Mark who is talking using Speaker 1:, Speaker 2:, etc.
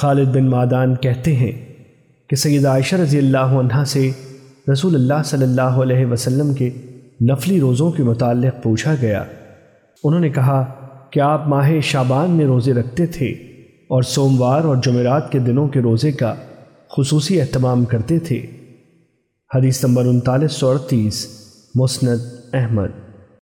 Speaker 1: خالد بن مادان کہتے ہیں کہ سید عائشہ رضی اللہ عنہ سے رسول اللہ صلی اللہ علیہ وسلم کے نفلی روزوں کے متعلق پوچھا گیا۔ انہوں نے کہا کہ آپ ماہ شابان میں روزے رکھتے تھے اور سوموار اور جمعرات کے دنوں کے روزے کا خصوصی اہتمام کرتے تھے۔ حدیث نمبر انتالیس سو اڑتیس، مسند احمد۔